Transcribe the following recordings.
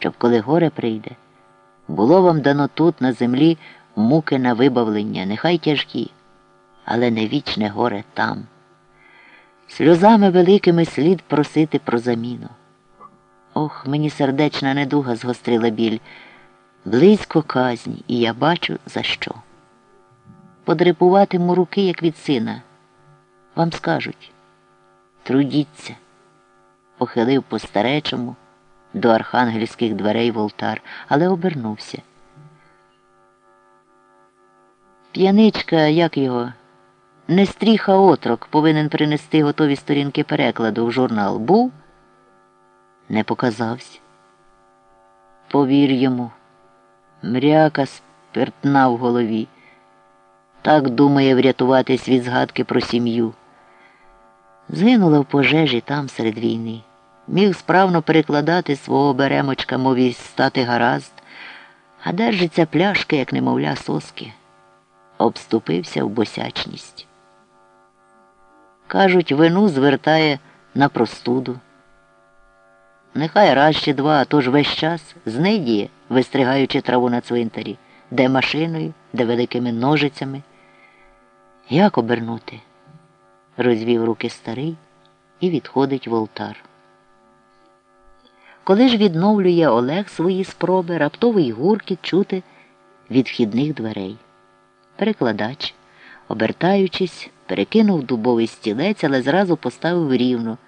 щоб коли горе прийде, було вам дано тут, на землі, муки на вибавлення, нехай тяжкі, але не вічне горе там. Сльозами великими слід просити про заміну. Ох, мені сердечна недуга згострила біль. Близько казні, і я бачу, за що. Подрипуватиму руки, як від сина. Вам скажуть трудіться, похилив по старечому до архангельських дверей волтар, але обернувся. П'яничка, як його, нестріха отрок повинен принести готові сторінки перекладу в журнал. Був? Не показався. Повір йому, мряка спиртна в голові. Так думає врятуватись від згадки про сім'ю. Згинула в пожежі там серед війни. Міг справно перекладати свого беремочка, мові стати гаразд, а держиться пляшки, як немовля соски, обступився в босячність. Кажуть, вину звертає на простуду. Нехай раз чи два, а то ж весь час знидіє, вистригаючи траву на цвинтарі, де машиною, де великими ножицями. Як обернути? розвів руки старий і відходить в олтар. Коли ж відновлює Олег свої спроби, раптовий гуркіт чути від вхідних дверей. Перекладач, обертаючись, перекинув дубовий стілець, але зразу поставив рівно,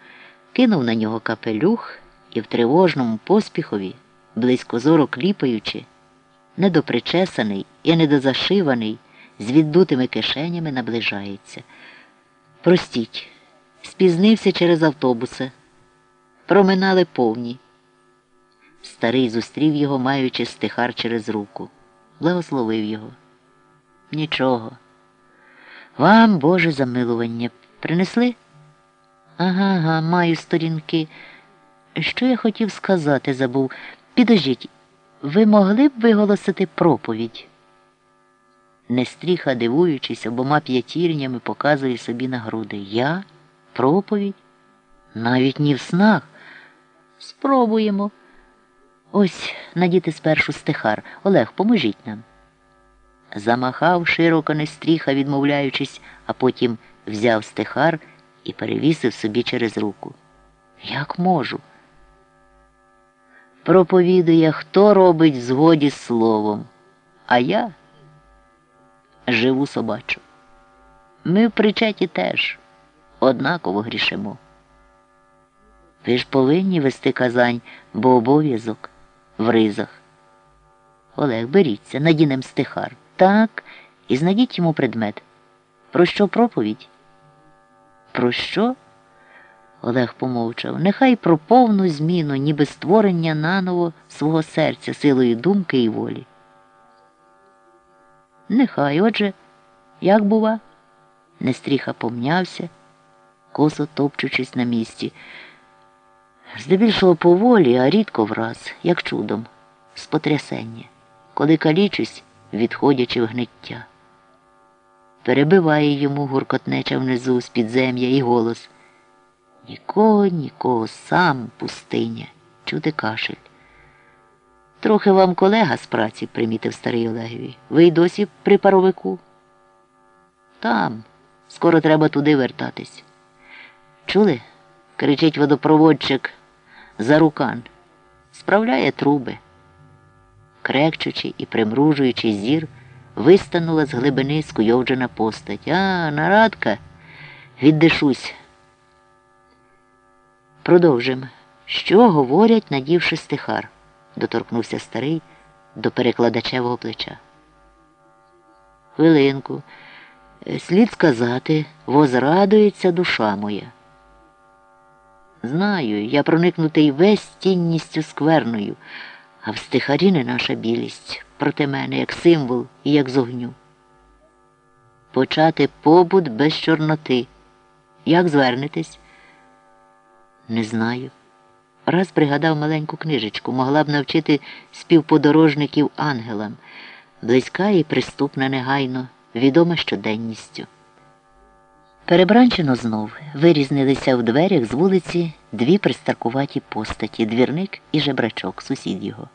кинув на нього капелюх і в тривожному поспіхові, близько зоро кліпаючи, недопричесаний і недозашиваний, з віддутими кишенями наближається. Простіть, спізнився через автобуси. Проминали повні. Старий зустрів його, маючи стихар через руку. Благословив його. Нічого. Вам, Боже замилування, принесли? Ага, ага, маю сторінки. Що я хотів сказати, забув. Підождіть, ви могли б виголосити проповідь? Нестріха, дивуючись, обома п'ятірнями показує собі на груди. Я? Проповідь? Навіть ні в снах. Спробуємо. Ось надіти спершу стихар. Олег, поможіть нам. Замахав широко нестріха, відмовляючись, а потім взяв стихар і перевісив собі через руку. Як можу? Проповідує, хто робить згоді словом, а я живу собачу. Ми в причеті теж однаково грішимо. Ви ж повинні вести казань, бо обов'язок в ризах. Олег, беріться, надінем стихар. Так, і знайдіть йому предмет. Про що проповідь? Про що? Олег помовчав. Нехай про повну зміну, ніби створення наново свого серця, силою думки і волі. Нехай, отже, як бува? Нестріха помнявся, косо топчучись на місці. Здебільшого поволі, а рідко враз, як чудом, з потрясення, коли калічусь, відходячи в гниття. Перебиває йому гуркотнеча внизу з підзем'я і голос. Нікого, нікого, сам пустиня, чути кашель. Трохи вам колега з праці, примітив старий Олегові. Ви й досі при паровику? Там. Скоро треба туди вертатись. Чули? кричить водопроводчик Зарукан. Справляє труби. Крекчучи і примружуючи зір, вистанула з глибини скуйовджена постать. А, нарадка, віддишусь. Продовжимо. Що говорять, надівши стихар? доторкнувся старий до перекладачевого плеча. Хвилинку. Слід сказати, возрадується душа моя. Знаю, я проникнутий весь тінністю скверною, а в стихарі не наша білість проти мене, як символ і як з огню. Почати побут без чорноти. Як звернетесь? Не знаю. Раз пригадав маленьку книжечку, могла б навчити співподорожників ангелам, близька і приступна негайно, відома щоденністю. Перебранчено знов вирізнилися в дверях з вулиці дві пристаркуваті постаті двірник і жебрачок, сусід його.